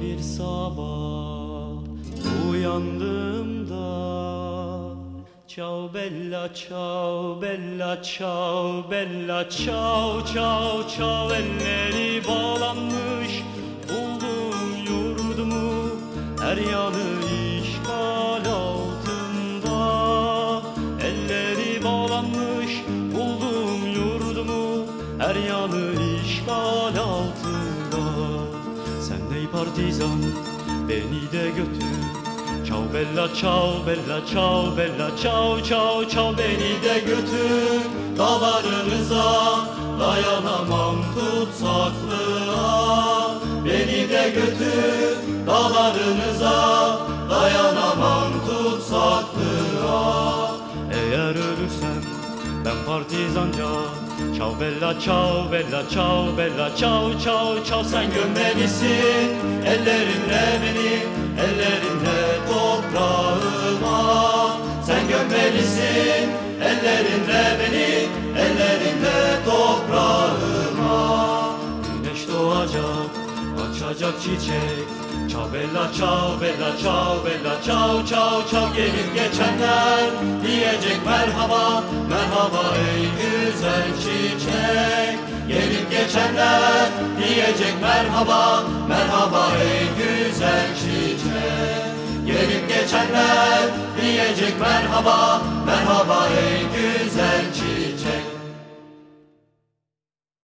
bir sabah uyandığımda Ciao bella ciao bella ciao bella ciao ciao ciao elleri bağlanmış buldum yurdumu her yanı işgal altında. Elleri bağlanmış buldum yurdumu her yanı işgal altında sen ey partizan beni de götür. Ciao bella ciao bella ciao bella ciao ciao ciao beni de götür. Dağlarınıza dayanamam tutsaklığa. Beni de götür dağlarınıza dayanamam tutsaklığa. Eğer ölürsem ben partizanca Ciao bella ciao bella ciao bella ciao ciao ciao sen gömmelisin ellerinle beni ellerinle toprağıma. Sen gömmelisin. Ellerinle beni ellerinle toprağıma. Güneş doğacak açacak çiçek Ciao bella ciao bella ciao bella ciao ciao ciao gelip geçenler. Diyecek merhaba merhaba ey güzel çiçek. Gelip geçenler diyecek merhaba merhaba ey güzel çiçek. Gelip geçenler diyecek merhaba merhaba ey güzel